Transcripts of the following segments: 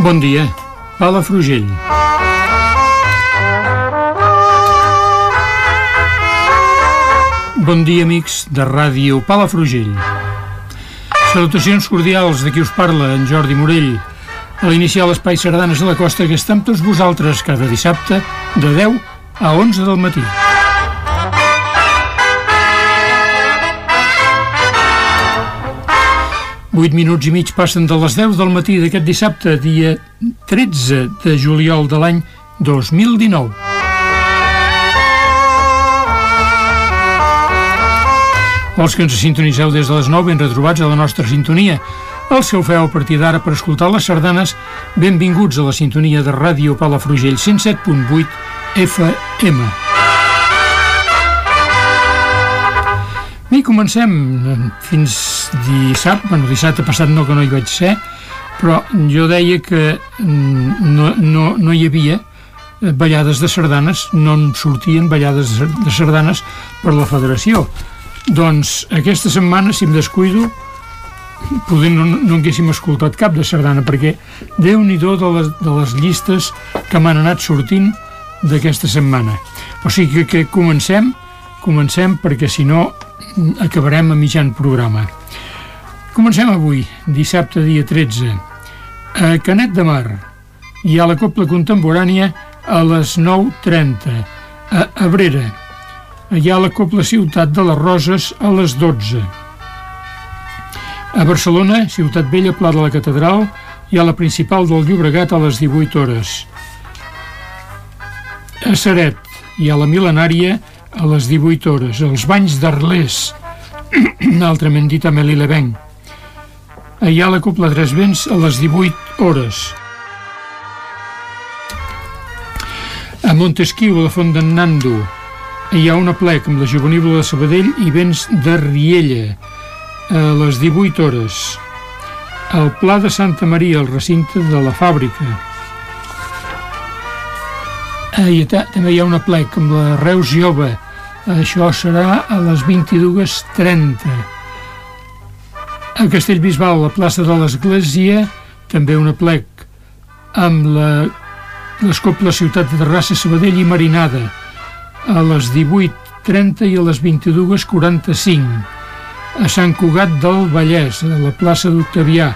Bon dia, Palafrugell. Bon dia, amics de Ràdio Palafrugell. Salutacions cordials de qui us parla, en Jordi Morell, a l'iniciar l'Espai Sardanes de la Costa que està amb tots vosaltres cada dissabte de 10 a 11 del matí. Vuit minuts i mig passen de les 10 del matí d'aquest dissabte, dia 13 de juliol de l'any 2019. Els que ens sintonizeu des de les 9 ben retrobats a la nostra sintonia. El seu feu a partir d'ara per escoltar les sardanes, benvinguts a la sintonia de Ràdio Palafrugell 107.8 FM. Bé, comencem fins dissabte, bueno, dissabte passat no, que no hi vaig ser, però jo deia que no, no, no hi havia ballades de sardanes, no en sortien ballades de sardanes per la federació. Doncs aquesta setmana, si em descuido, poder no, no haguéssim escoltat cap de sardana, perquè déu nhi de, de les llistes que m'han anat sortint d'aquesta setmana. O sigui que, que comencem, comencem perquè si no acabarem a mitjan programa. Comencem avui, dissabte dia 13. A Canet de Mar hi ha la Copla Contemporània a les 9.30. A Abrera hi ha la Copla Ciutat de les Roses a les 12. A Barcelona, Ciutat Vella, Pla de la Catedral, hi ha la principal del Llobregat a les 18 hores. A Seret hi ha la Milenària a les 18 hores. Els banys d'Arlés, altrament dit a Melilevenc. Hi ha la Copla Tres Vents a les 18 hores. A Montesquieu, a la Font d'en Nando, hi ha una plec amb la Juvenívola de Sabadell i vents de Riella a les 18 hores. Al Pla de Santa Maria, al recinte de la fàbrica. I també hi ha una plec amb la Reus Jove. Això serà a les 22.30. A Castellbisbal, a la plaça de l'Església, també una plec amb la, les Coples Ciutat de Terrassa, Sabadell i Marinada a les 18.30 i a les 22.45 a Sant Cugat del Vallès, a la plaça d'Octavià,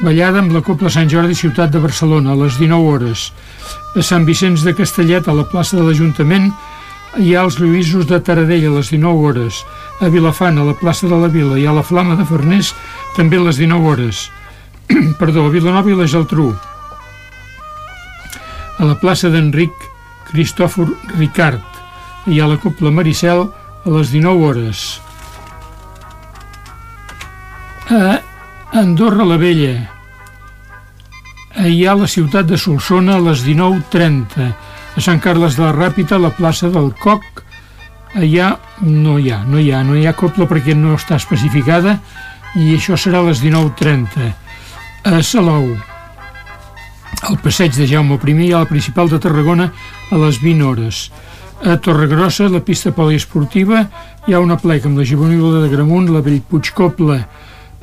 ballada amb la Copla Sant Jordi Ciutat de Barcelona a les 19 hores. A Sant Vicenç de Castellet, a la plaça de l'Ajuntament, hi ha els Lluïsos de Taradell a les 19 hores. A Vilafant, a la plaça de la Vila, hi ha la Flama de Farners, també a les 19 hores. Perdó, a Vilanova i la Geltrú. A la plaça d'Enric Cristòfor Ricard, hi ha la Copla Maricel a les 19 hores. Andorra la Vella hi ha la ciutat de Solsona a les 19.30. A Sant Carles de la Ràpita, a la plaça del Coc, allà no hi ha, no hi ha, no hi ha copla perquè no està especificada i això serà a les 19.30. A Salou, al passeig de Jaume I i a la principal de Tarragona a les 20 hores. A Torregrossa, la pista poliesportiva, hi ha una pleca amb la juvenil de Gramunt, la Bellpuig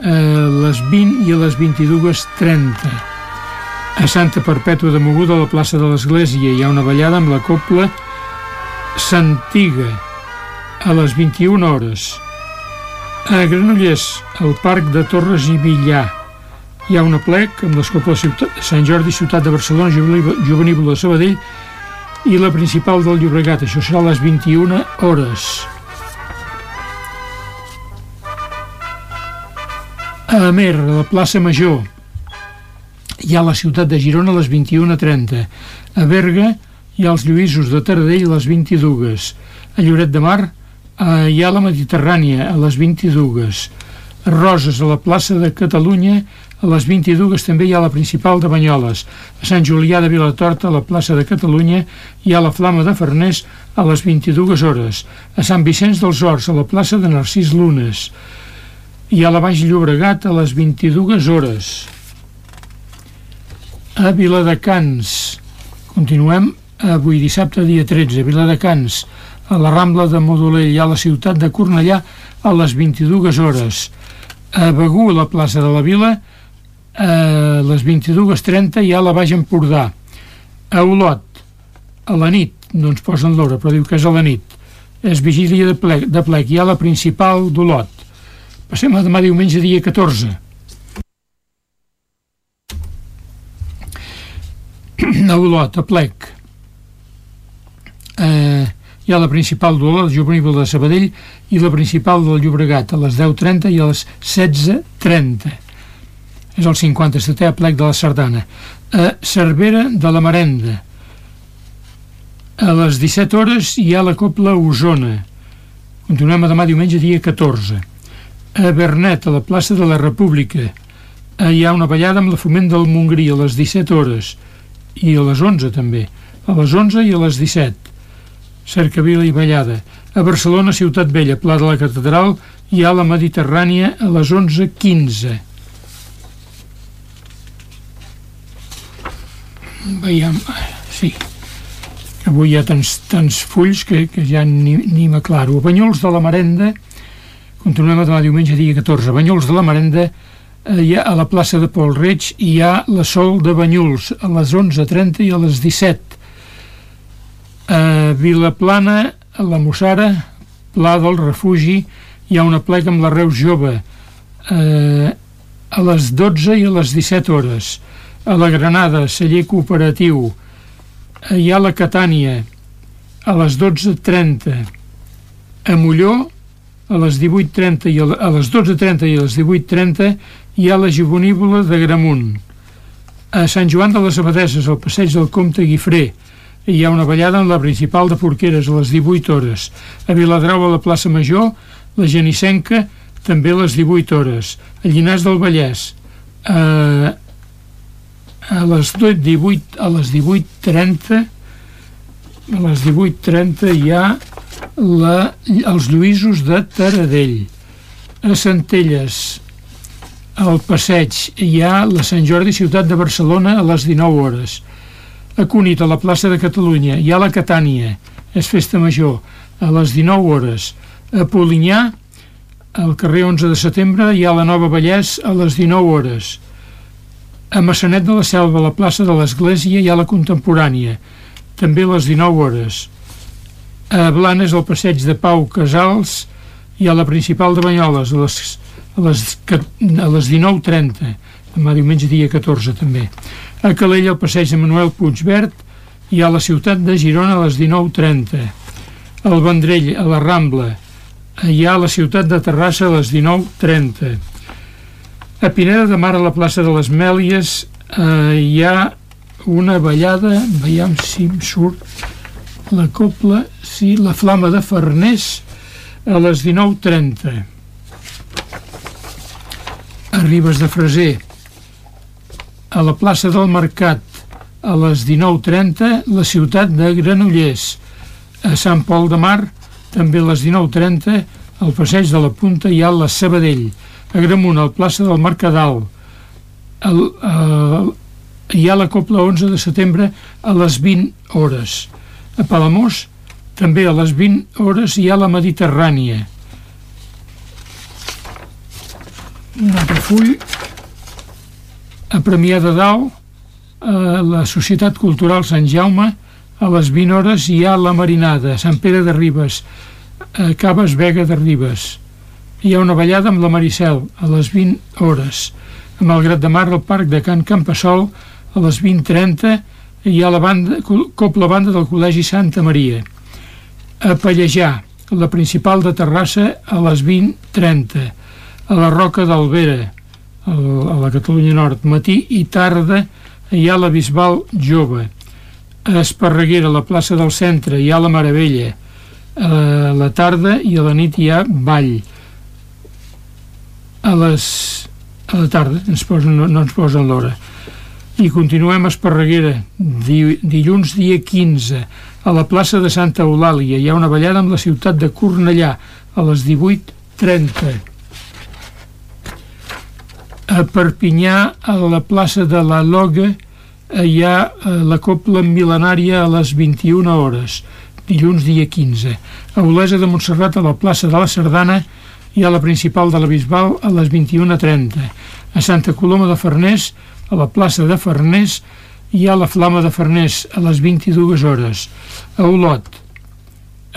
a les 20 i a les 22.30. A Santa Perpètua de Moguda, a la plaça de l'Església, hi ha una ballada amb la Copla Santiga, a les 21 hores. A Granollers, al Parc de Torres i Villar, hi ha una plec amb l'Escola de Sant Jordi, Ciutat de Barcelona, Juvenívola de Sabadell i la principal del Llobregat. Això serà a les 21 hores. A Amer, a la plaça Major, hi ha la ciutat de Girona a les 21.30. A Berga hi ha els Lluïsos de Taradell a les 22. A Lloret de Mar eh, hi ha la Mediterrània a les 22. A Roses, a la plaça de Catalunya, a les 22 també hi ha la principal de Banyoles. A Sant Julià de Vilatorta, a la plaça de Catalunya, hi ha la Flama de Farners a les 22 hores. A Sant Vicenç dels Horts, a la plaça de Narcís Lunes. Hi ha la Baix Llobregat a les 22 hores. A Viladecans. Continuem avui dissabte, dia 13, a Viladecans, a la Rambla de Modolell, i a la ciutat de Cornellà a les 22 hores. A Begú, a la plaça de la Vila, a les 22.30 hi ha la Baix Empordà. A Olot, a la nit, no ens posen l'hora, però diu que és a la nit. És vigília de plec, de plec. Hi ha la principal d'Olot. Passem a demà diumenge, dia 14. A Olot, a plec. Eh, hi ha la principal d'Olot, juvenil de Sabadell, i la principal del Llobregat, a les 10.30 i a les 16.30 és el 57è aplec de la Sardana. A Cervera de la Marenda, a les 17 hores hi ha la Copla Osona. Continuem a demà diumenge, dia 14. A Bernet, a la plaça de la República, hi ha una ballada amb la foment del Montgrí a les 17 hores i a les 11 també. A les 11 i a les 17. Cercavila i ballada. A Barcelona, Ciutat Vella, Pla de la Catedral, hi ha la Mediterrània a les 11.15 veiem, sí, avui hi ha tants, tants fulls que, que ja ni, ni m'aclaro. Banyols de la Marenda, continuem a demà diumenge, dia 14, Banyols de la Marenda, eh, hi ha, a la plaça de Pol Reig hi ha la Sol de Banyuls a les 11.30 i a les 17. A Vilaplana, a la Mossara, Pla del Refugi, hi ha una plega amb la Reus Jove. Eh, a les 12 i a les 17 hores a la Granada, celler cooperatiu, hi ha la Catània, a les 12.30, a Molló, a les 18.30 i a les 12.30 i a les 18.30 hi ha la Juvenívola de Gramunt. A Sant Joan de les Abadeses, al passeig del Comte Guifré, hi ha una ballada en la principal de Porqueres a les 18 hores. A Viladrau, a la plaça Major, la Genissenca, també a les 18 hores. A Llinars del Vallès, a a les 18, a les 18.30 a les 18.30 hi ha la, els Lluïsos de Taradell. A Centelles al Passeig hi ha la Sant Jordi Ciutat de Barcelona a les 19 hores. A Cunit, a la plaça de Catalunya hi ha la Catània, és festa major a les 19 hores. A Polinyà al carrer 11 de setembre hi ha la Nova Vallès a les 19 hores. A Massanet de la Selva, a la plaça de l'Església, hi ha la contemporània, també a les 19 hores. A Blanes, al passeig de Pau Casals, hi ha la principal de Banyoles, a les, a les, a les 19.30, demà diumenge dia 14 també. A Calella, al passeig de Manuel Puigverd, hi ha la ciutat de Girona a les 19.30. Al Vendrell, a la Rambla, hi ha la ciutat de Terrassa a les 19.30 a Pineda de Mar, a la plaça de les Mèlies, eh, hi ha una ballada, veiem si em surt la copla, sí, la flama de Farners, a les 19.30. A Ribes de Freser, a la plaça del Mercat, a les 19.30, la ciutat de Granollers. A Sant Pol de Mar, també a les 19.30, al passeig de la Punta hi ha la Sabadell a Gramunt, al plaça del Mercadal. El, el, hi ha la Copla 11 de setembre a les 20 hores. A Palamós, també a les 20 hores hi ha la Mediterrània. Un altre full. A Premià de Dalt, a la Societat Cultural Sant Jaume, a les 20 hores hi ha la Marinada, Sant Pere de Ribes, a Caves Vega de Ribes hi ha una ballada amb la Maricel a les 20 hores. A Malgrat de Mar, al Parc de Can Campassol, a les 20.30, hi ha la banda, Copla Banda del Col·legi Santa Maria. A Pallejà, la principal de Terrassa, a les 20.30. A la Roca d'Albera, a la Catalunya Nord, matí i tarda, hi ha la Bisbal Jove. A Esparreguera, a la plaça del centre, hi ha la Maravella. A la tarda i a la nit hi ha ball. A les a la tarda ens posen, no ens posen l'hora i continuem a Esparreguera. Di, dilluns dia 15 a la plaça de Santa Eulàlia hi ha una ballada amb la ciutat de Cornellà a les 18.30 a Perpinyà a la plaça de la Loga hi ha eh, la copla mil·lenària a les 21 hores dilluns dia 15 a Olesa de Montserrat a la plaça de la Sardana hi ha la principal de la Bisbal a les 21.30 a Santa Coloma de Farners a la plaça de Farners hi ha la Flama de Farners a les 22 hores. A Olot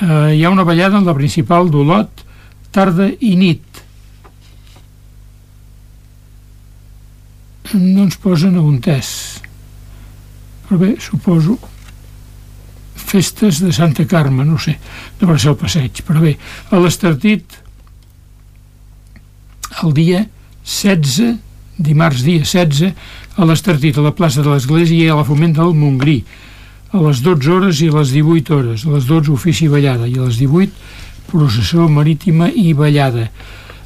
eh, hi ha una ballada en la principal d'Olot tarda i nit. No ens posen a un test. Però bé, suposo festes de Santa Carme, no sé, de ser el passeig, però bé, a l'Estartit el dia 16, dimarts dia 16, a l'Estartit, a la plaça de l'Església i a la Foment del Montgrí, a les 12 hores i a les 18 hores, a les 12 ofici ballada. I a les 18 processó marítima i ballada.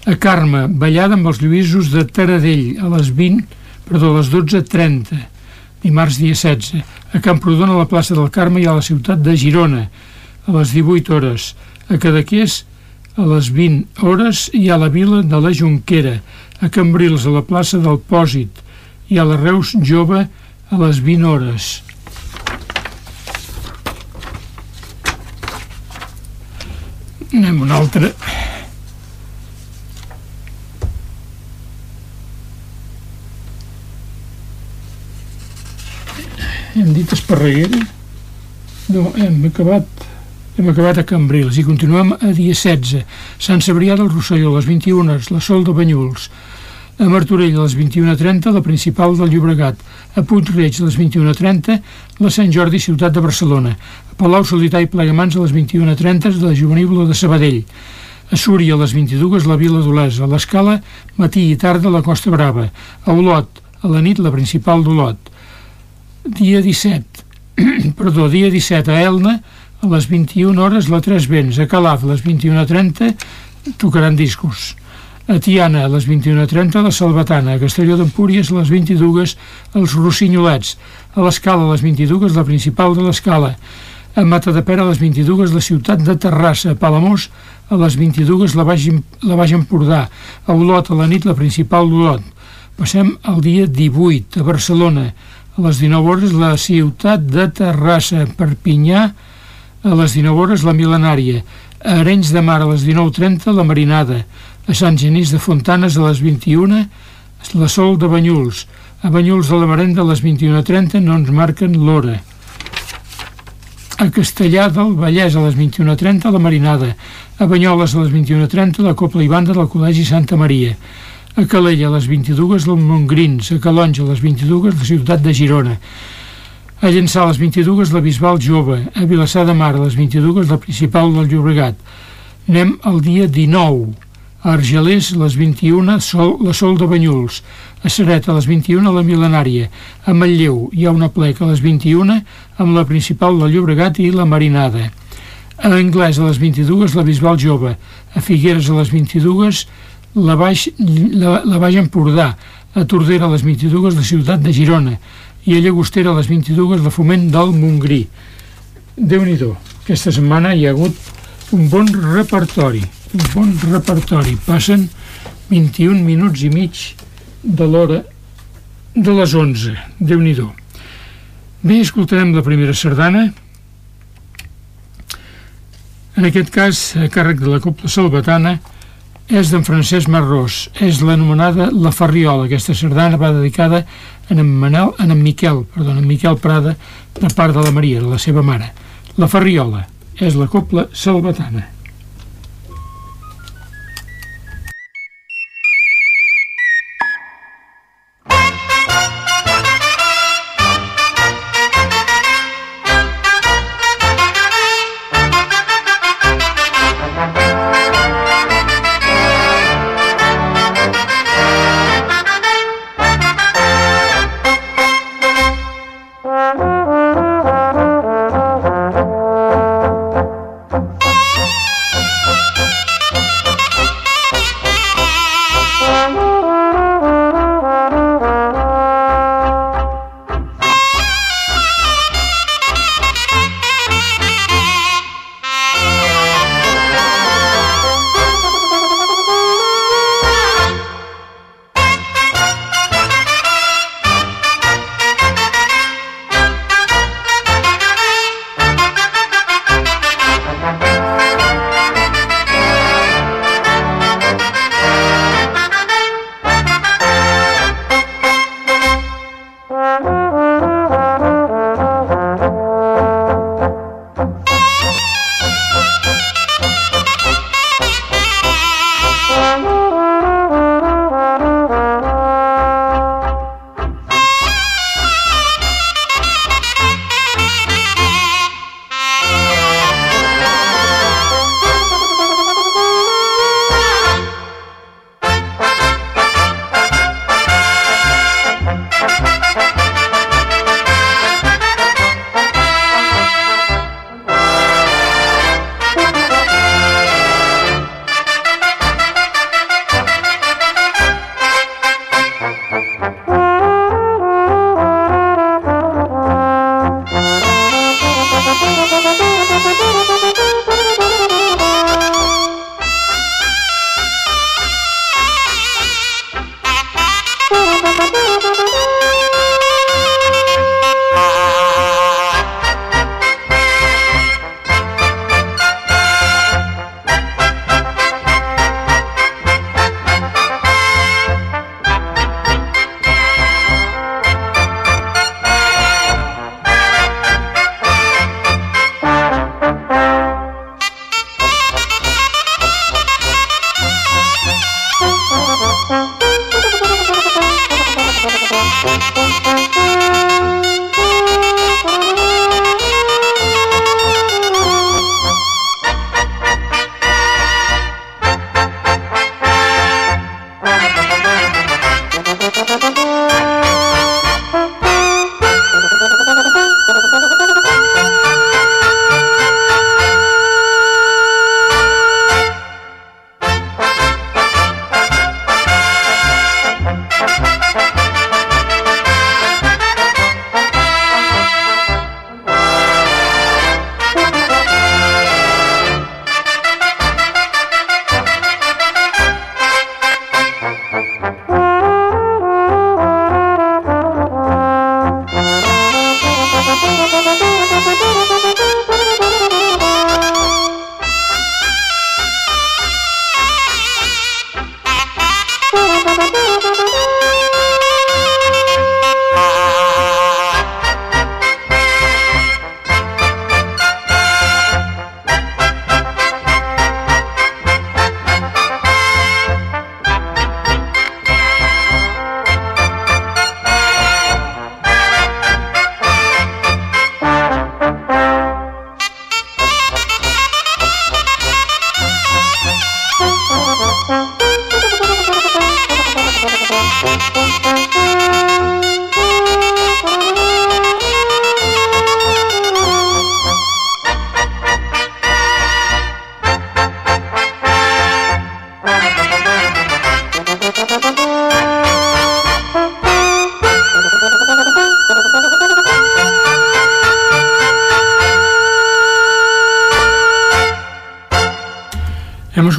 A Carme, ballada amb els Lluïsos de Taradell, a les 20, perdó, a les 12.30, dimarts dia 16. A Camprodon, a la plaça del Carme i a la ciutat de Girona, a les 18 hores. A Cadaqués, a les 20 hores i a la vila de la Junquera, a Cambrils, a la plaça del Pòsit i a la Reus Jove a les 20 hores. Anem una altra. Hem dit Esparreguera? No, hem acabat hem acabat a Cambrils i continuem a dia 16. Sant Cebrià del Rosselló a les 21, la Sol de Banyuls. A Martorell a les 21.30, la principal del Llobregat. A Puig-reig a les 21.30, la Sant Jordi, ciutat de Barcelona. A Palau, Solità i Plegamans a les 21.30, de la Juvenívola de Sabadell. A Súria a les 22, la Vila d'Olesa. A l'Escala, matí i tarda, la Costa Brava. A Olot, a la nit, la principal d'Olot. Dia 17, perdó, dia 17 a Elna, a les 21 hores la Tres Vents, a Calaf a les 21.30 tocaran discos. A Tiana a les 21.30 la Salvatana, a Castelló d'Empúries a les 22 els Rossinyolets, a l'Escala a les 22 la principal de l'Escala, a Matadepera a les 22 la ciutat de Terrassa, a Palamós a les 22 la Baix, la Baix Empordà, a Olot a la nit la principal d'Olot. Passem al dia 18 a Barcelona, a les 19 hores la ciutat de Terrassa, Perpinyà, a les 19 hores la Milenària, a Arenys de Mar a les 19.30 la Marinada, a Sant Genís de Fontanes a les 21 la Sol de Banyuls, a Banyuls de la Marenda a les 21.30 no ens marquen l'hora. A Castellà del Vallès a les 21.30 la Marinada, a Banyoles a les 21.30 la Copla i Banda del Col·legi Santa Maria, a Calella a les 22 el Montgrins, a Calonja a les 22 la ciutat de Girona, a Llençà a les 22 la Bisbal Jove, a Vilassar de Mar a les 22 la principal del Llobregat. Anem al dia 19, a Argelers a les 21 Sol, la Sol de Banyuls, a Seret a les 21 la Milenària, a Matlleu hi ha una pleca a les 21 amb la principal del Llobregat i la Marinada. A Anglès a les 22 la Bisbal Jove, a Figueres a les 22 la Baix, la, la Baix Empordà, a Tordera a les 22 la ciutat de Girona, i a Llagostera a les 22 de foment del Montgrí. déu nhi aquesta setmana hi ha hagut un bon repertori, bon repertori. Passen 21 minuts i mig de l'hora de les 11. déu nhi Bé, escoltarem la primera sardana. En aquest cas, a càrrec de la Copla Salvatana, és d'en Francesc Marrós. És l'anomenada La Ferriola. Aquesta sardana va dedicada en en, Manel, en en Miquel, perdó, en Miquel Prada, de part de la Maria, de la seva mare. La Ferriola és la copla salvatana.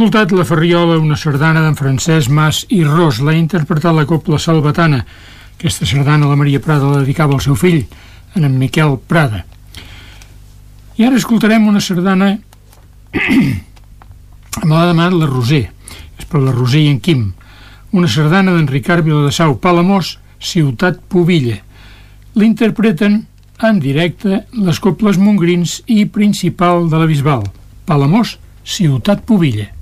Escoltat la Ferriola, una sardana d'en Francesc Mas i Ros. L'ha interpretat la Copla Salvatana. Aquesta sardana la Maria Prada la dedicava al seu fill, en en Miquel Prada. I ara escoltarem una sardana me l'ha demanat la Roser. És per la Roser i en Quim. Una sardana d'en Ricard Viladasau, Palamós, Ciutat Pobilla. L'interpreten en directe les Coples Mongrins i Principal de la Bisbal. Palamós, Ciutat Pobilla.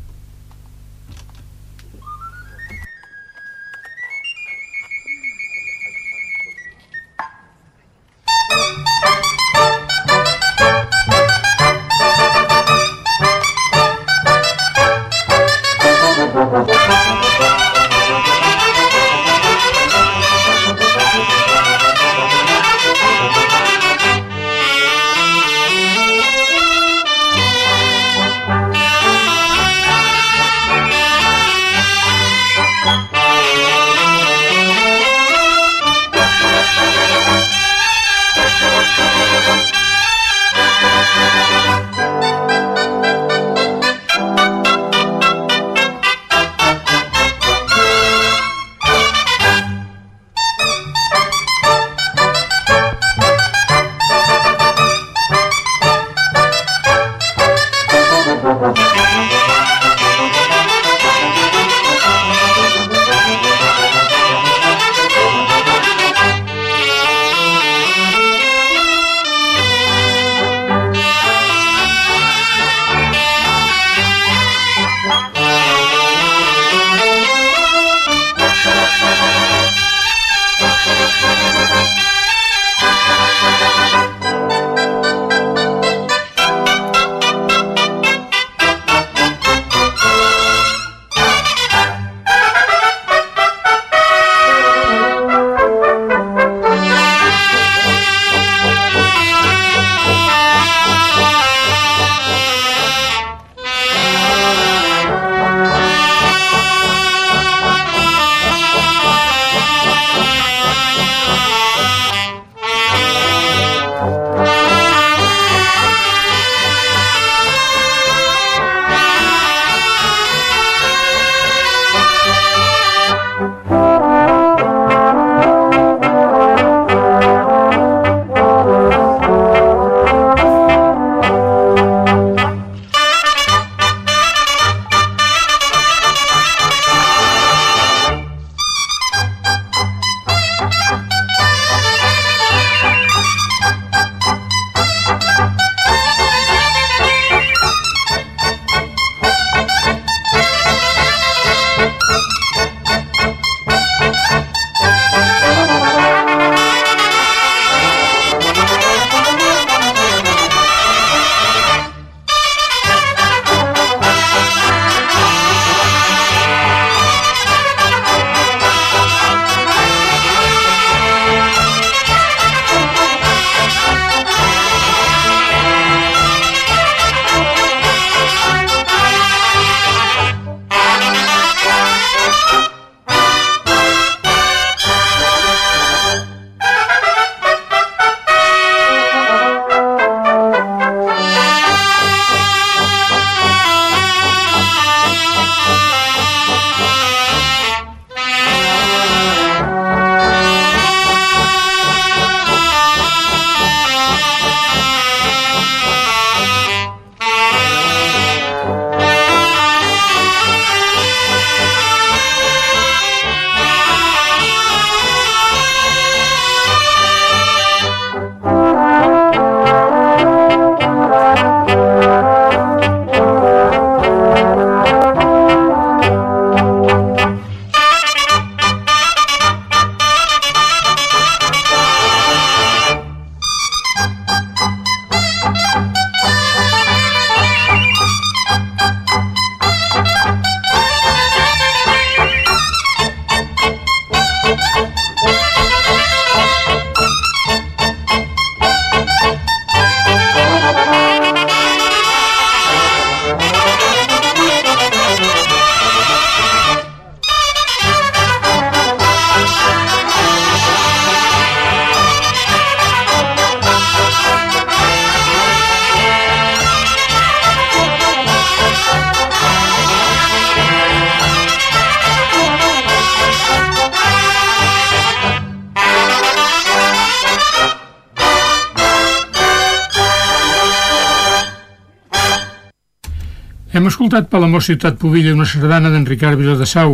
L'amor Ciutat Pobilla una sardana d'en Ricard Viladasau.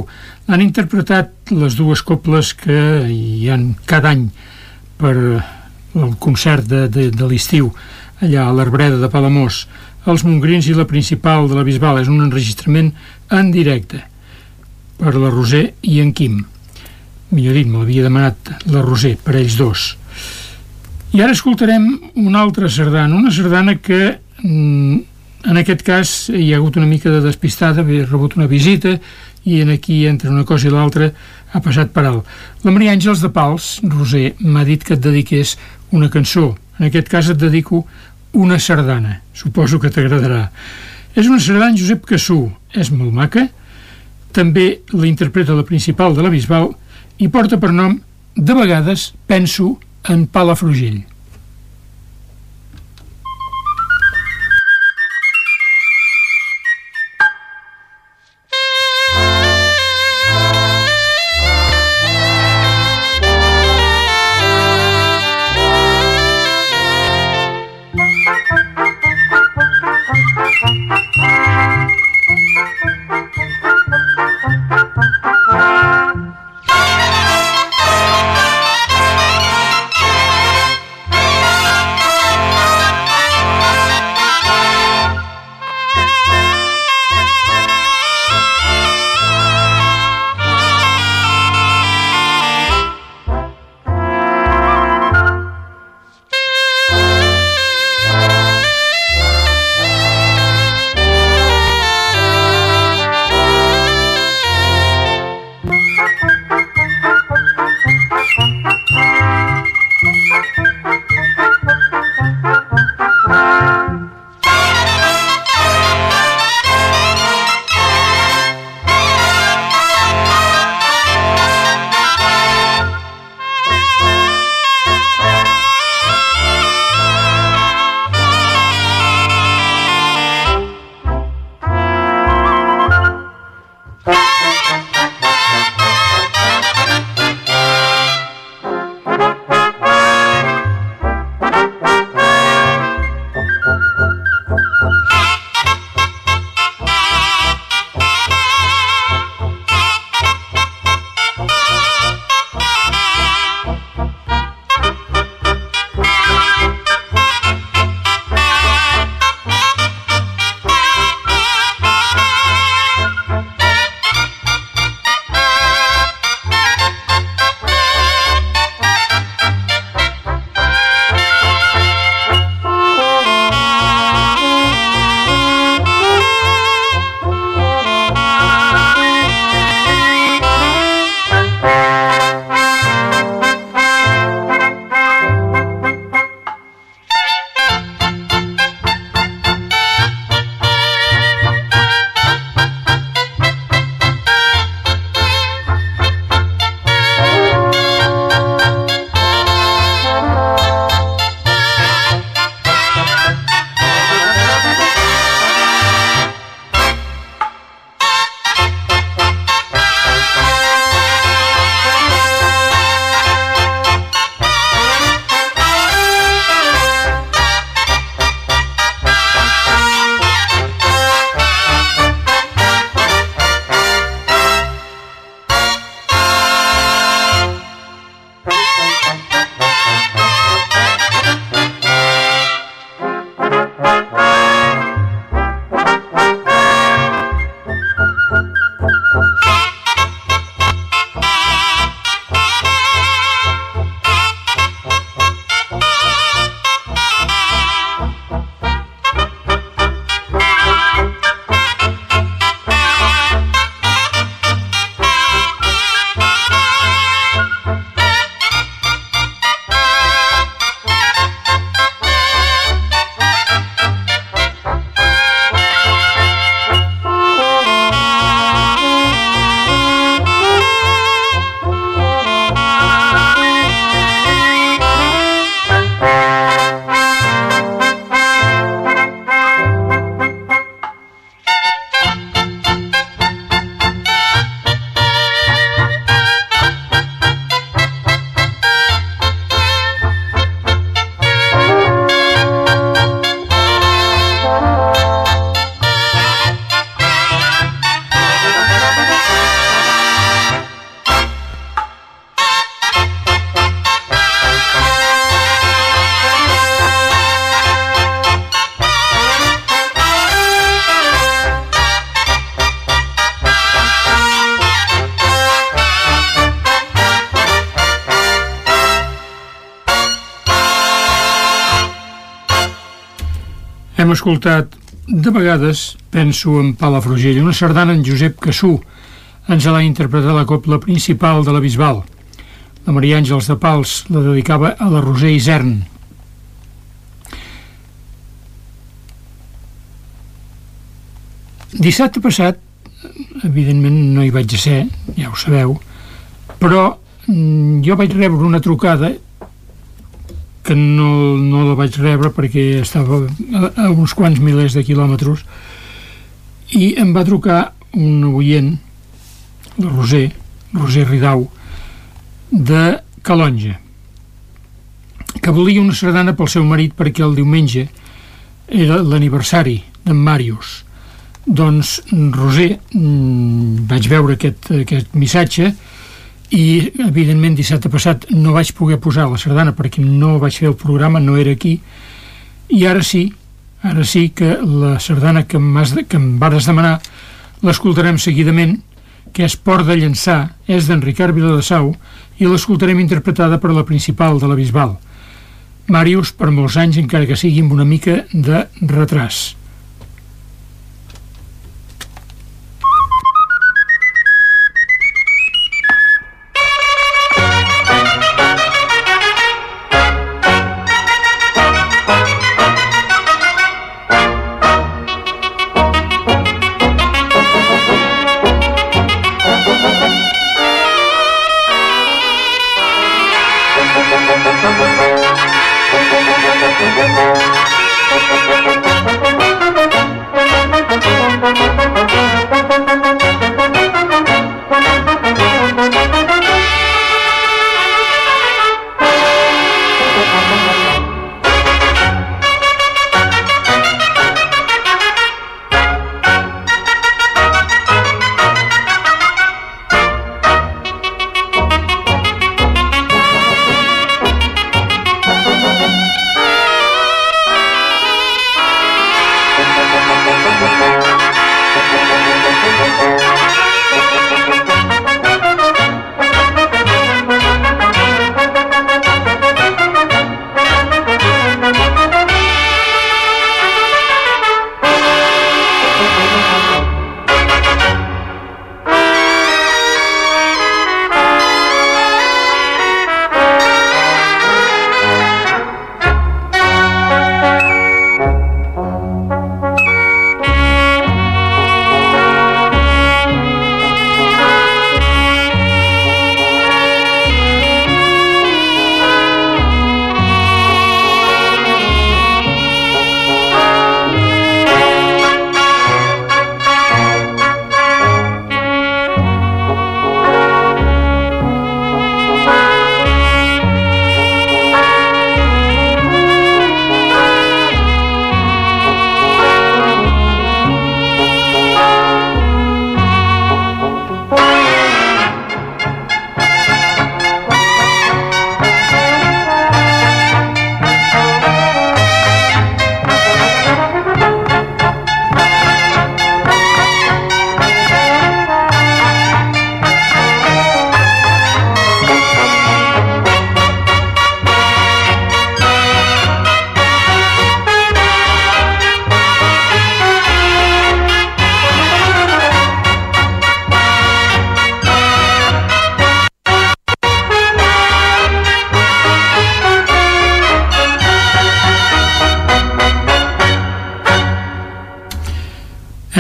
Han interpretat les dues coples que hi han cada any per el concert de, de, de l'estiu allà a l'Arbreda de Palamós. Els Montgrins i la principal de la Bisbal és un enregistrament en directe per la Roser i en Quim. Millor dit, me l'havia demanat la Roser per ells dos. I ara escoltarem una altra sardana, una sardana que mm, en aquest cas hi ha hagut una mica de despistada, he rebut una visita i en aquí, entre una cosa i l'altra, ha passat per alt. La Maria Àngels de Pals, Roser, m'ha dit que et dediqués una cançó. En aquest cas et dedico una sardana. Suposo que t'agradarà. És una sardana Josep Cassú. És molt maca. També la interpreta la principal de la Bisbal i porta per nom De vegades penso en Palafrugell. Escoltat, de vegades, penso en Palafrugell, una sardana en Josep Cassú. Ens l'ha interpretat la copla principal de la Bisbal. La Maria Àngels de Pals la dedicava a la Roser Isern. Dissabte passat, evidentment no hi vaig ser, ja ho sabeu, però mm, jo vaig rebre una trucada que no, no la vaig rebre perquè estava a, a uns quants milers de quilòmetres i em va trucar un oient la Roser, Roser Ridau de Calonja que volia una sardana pel seu marit perquè el diumenge era l'aniversari d'en Màrius. Doncs Roser mm, vaig veure aquest, aquest missatge i evidentment dissabte passat no vaig poder posar la sardana perquè no vaig fer el programa, no era aquí. I ara sí ara sí que la sardana que, que em vares demanar l'escoltarem seguidament que és Port de Llançà és d'en Ricard Viladasau i l'escoltarem interpretada per la principal de la Bisbal. Màrius per molts anys encara que sigui amb una mica de retras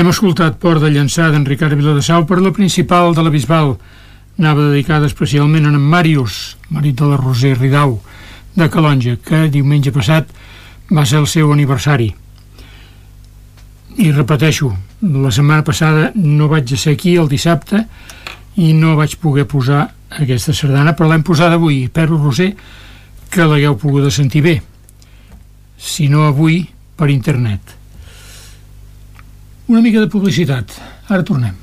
Hem escoltat Port de Llançà d'en Ricard Viladasau per la principal de la Bisbal. Anava dedicada especialment a en Màrius, marit de la Roser Ridau, de Calonja, que diumenge passat va ser el seu aniversari. I repeteixo, la setmana passada no vaig ser aquí el dissabte i no vaig poder posar aquesta sardana, però l'hem posada avui. Espero, Roser, que l'hagueu pogut sentir bé. Si no avui, per internet. Una mica de publicitat. Ara tornem.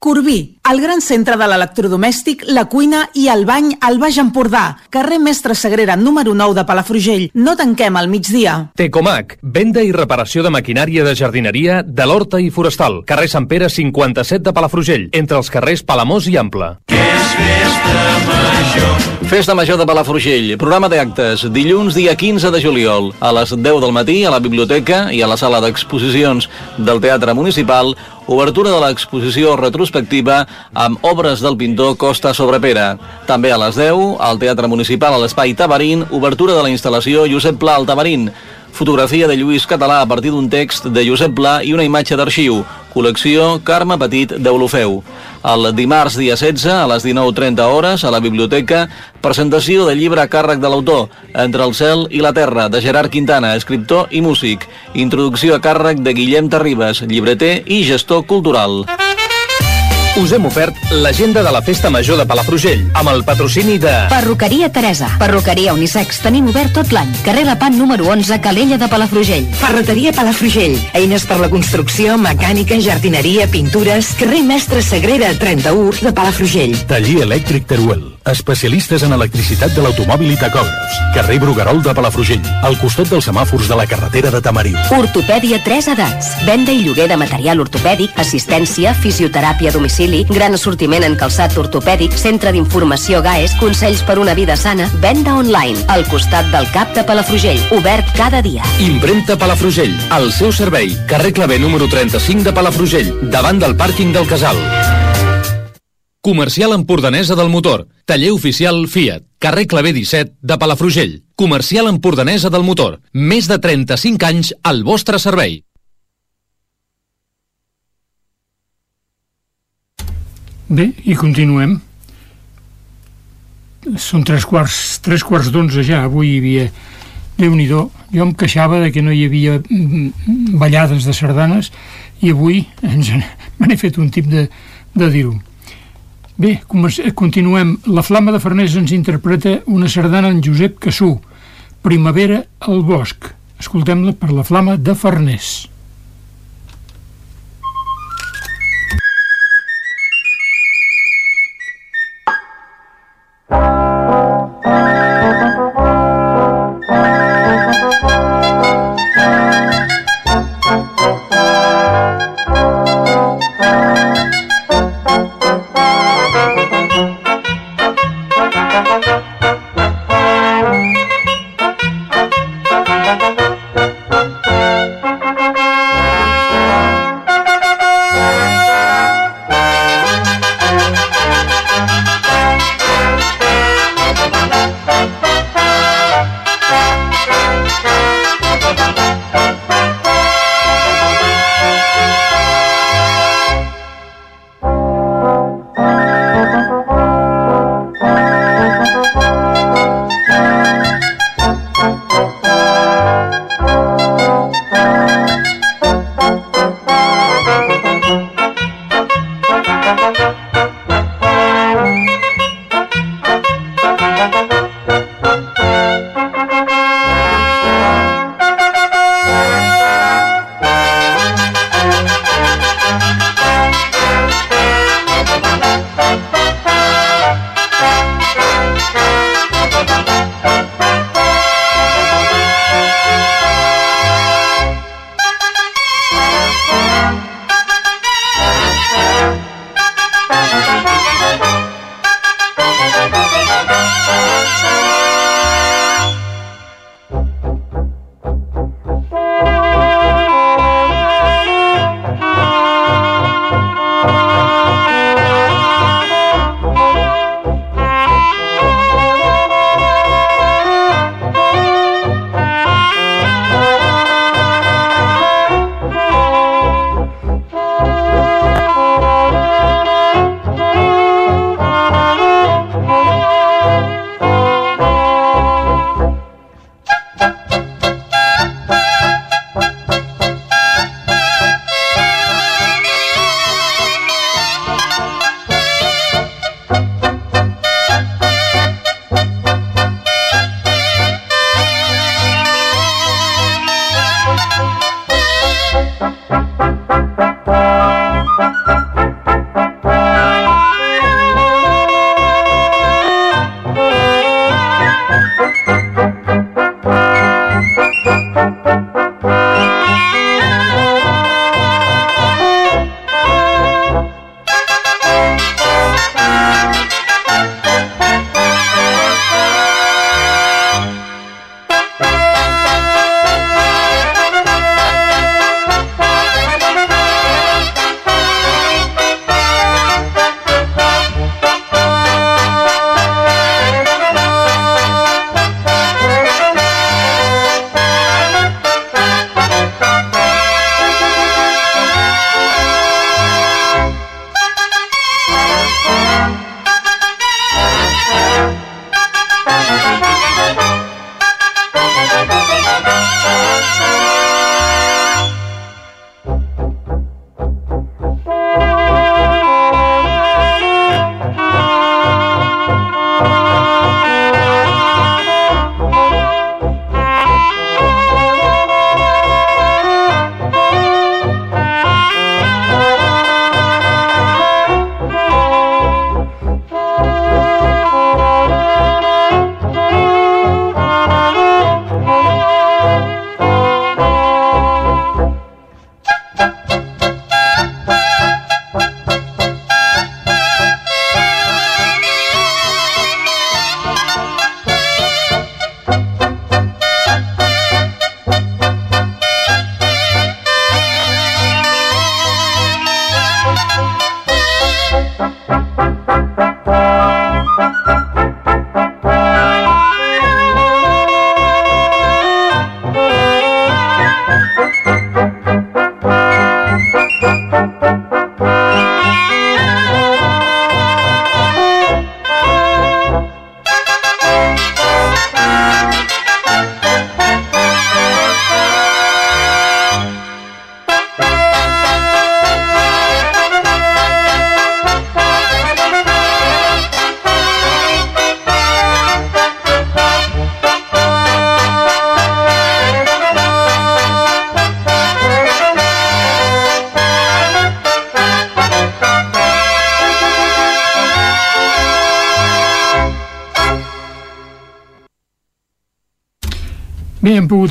Corbí, el gran centre de l'electrodomèstic, la cuina i el bany al Baix Empordà. Carrer Mestre Sagrera, número 9 de Palafrugell. No tanquem al migdia. Tecomac, venda i reparació de maquinària de jardineria de l'Horta i Forestal. Carrer Sant Pere 57 de Palafrugell, entre els carrers Palamós i Ample. Festa Major de Palafrugell, programa d'actes, dilluns dia 15 de juliol, a les 10 del matí a la biblioteca i a la sala d'exposicions del Teatre Municipal, obertura de l'exposició retrospectiva amb obres del pintor Costa Sobrepera. També a les 10, al Teatre Municipal a l'Espai Tabarín, obertura de la instal·lació Josep Pla al Tabarín, fotografia de Lluís Català a partir d'un text de Josep Pla i una imatge d'arxiu, col·lecció Carme Petit d'Eulofeu. El dimarts dia 16 a les 19.30 hores a la biblioteca presentació de llibre a càrrec de l'autor Entre el cel i la terra de Gerard Quintana, escriptor i músic. Introducció a càrrec de Guillem Terribas, llibreter i gestor cultural. Us hem ofert l'agenda de la Festa Major de Palafrugell amb el patrocini de... Perruqueria Teresa. Perruqueria unisex. Tenim obert tot l'any. Carrer La Pan número 11, Calella de Palafrugell. Ferreteria Palafrugell. Eines per la construcció, mecànica, jardineria, pintures. Carrer Mestre Sagrera, 31 de Palafrugell. Taller elèctric Teruel. Especialistes en electricitat de l'automòbil i tacògrafs. Carrer Bruguerol de Palafrugell. Al costat dels semàfors de la carretera de Tamariu. Ortopèdia 3 edats. Venda i lloguer de material ortopèdic, assistència, fisioteràpia a domicili, gran assortiment en calçat ortopèdic, centre d'informació GAES, consells per una vida sana, venda online, al costat del CAP de Palafrugell, obert cada dia. Impremta Palafrugell, al seu servei. Carrer Clavé número 35 de Palafrugell, davant del pàrquing del Casal. Comercial Empordanesa del Motor. Taller oficial Fiat. Carrer Clavé 17 de Palafrugell. Comercial Empordanesa del Motor. Més de 35 anys al vostre servei. Bé, i continuem. Són tres quarts, tres quarts d'onze ja, avui hi havia déu nhi Jo em queixava de que no hi havia mm, ballades de sardanes i avui ens me n'he fet un tip de, de dir-ho. Bé, continuem. La Flama de Farners ens interpreta una sardana en Josep Cassú, Primavera al bosc. Escoltem-la per la Flama de Farners.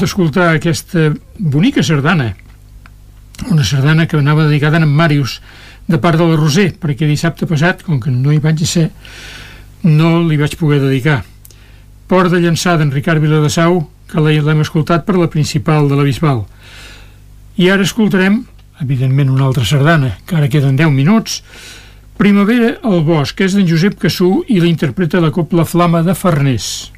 Escoltar aquesta bonica sardana, una sardana que anava dedicada a en Màrius, de part de la Roser, perquè dissabte passat, com que no hi vaig ser, no li vaig poder dedicar. Port de llançada en Ricard Viladasau, que l'hem escoltat per la principal de la Bisbal. I ara escoltarem, evidentment, una altra sardana, que ara queden 10 minuts, Primavera al bosc, és d'en Josep Cassú i l'interpreta la Copla Flama de Farners.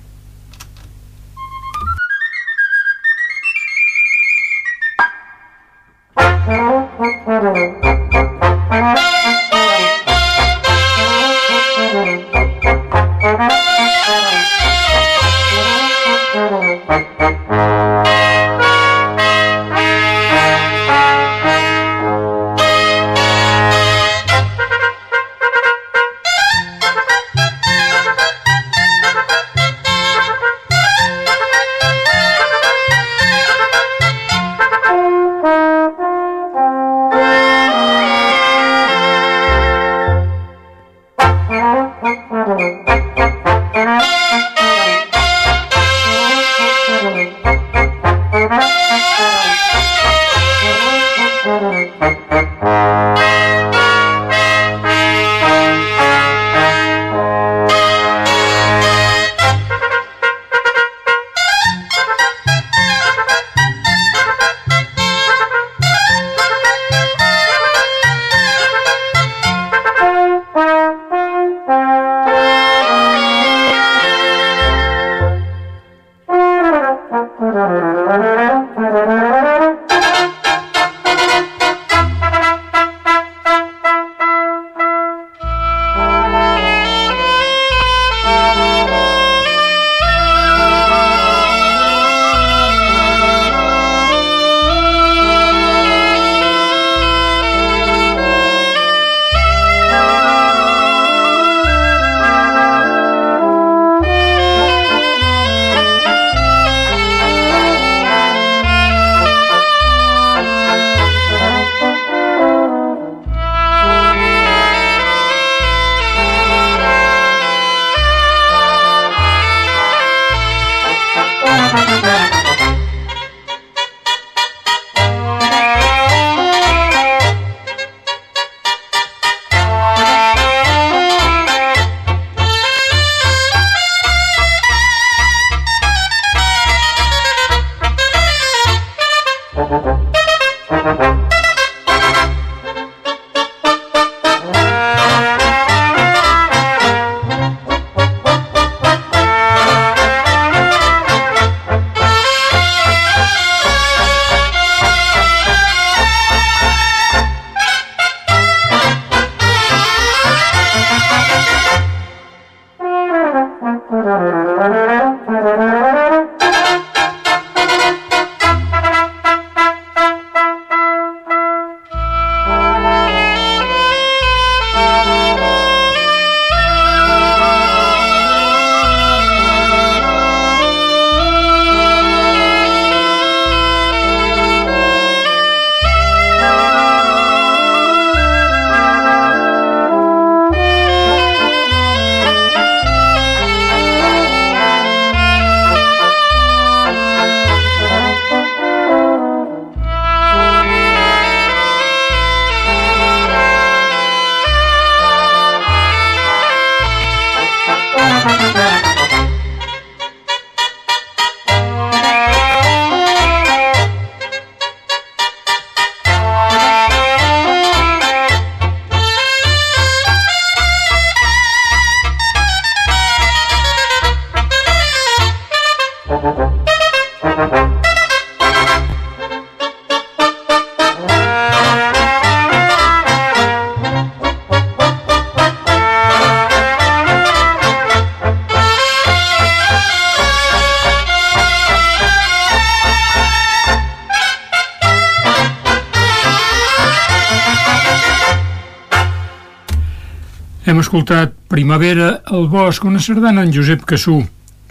Escoltat Primavera al bosc, una sardana en Josep Cassú,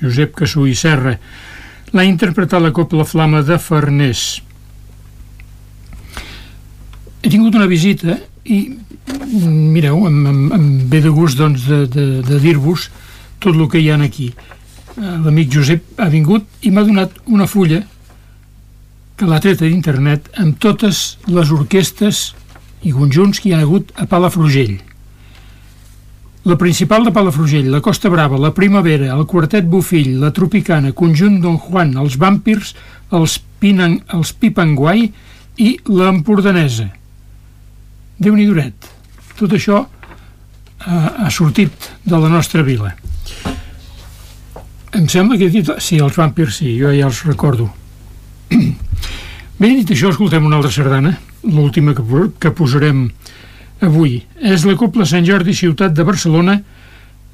Josep Cassú i Serra. L'ha interpretat la Copla Flama de Farners. He tingut una visita i, mireu, em, em, em ve de gust doncs, de, de, de dir-vos tot el que hi ha aquí. Eh, L'amic Josep ha vingut i m'ha donat una fulla que l'ha treta d'internet amb totes les orquestes i conjunts que hi ha hagut a Palafrugell. La principal de Palafrugell, la Costa Brava, la Primavera, el Quartet Bufill, la Tropicana, Conjunt Don Juan, els Vampirs, els, Pinan, els Pipanguai i l'Empordanesa. déu nhi. Tot això ha, ha sortit de la nostra vila. Em sembla que he dit... Sí, els Vampirs, sí, jo ja els recordo. Bé, dit això, escoltem una altra sardana, l'última que, que posarem avui. És la Copla Sant Jordi Ciutat de Barcelona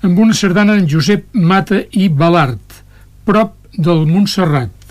amb una sardana d'en Josep Mata i Balart, prop del Montserrat.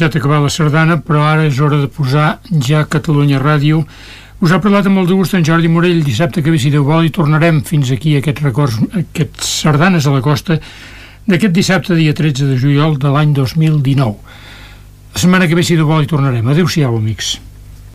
Deixat acabar la sardana, però ara és hora de posar ja Catalunya Ràdio. Us ha parlat amb molt de gust en Jordi Morell. Dissabte que ve, si Déu vol, i tornarem fins aquí aquests records, aquests sardanes a la costa d'aquest dissabte, dia 13 de juliol de l'any 2019. La setmana que ve, si Déu vol, hi tornarem. Adéu-siau, amics.